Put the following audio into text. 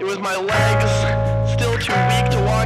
It was my legs, still too weak to walk.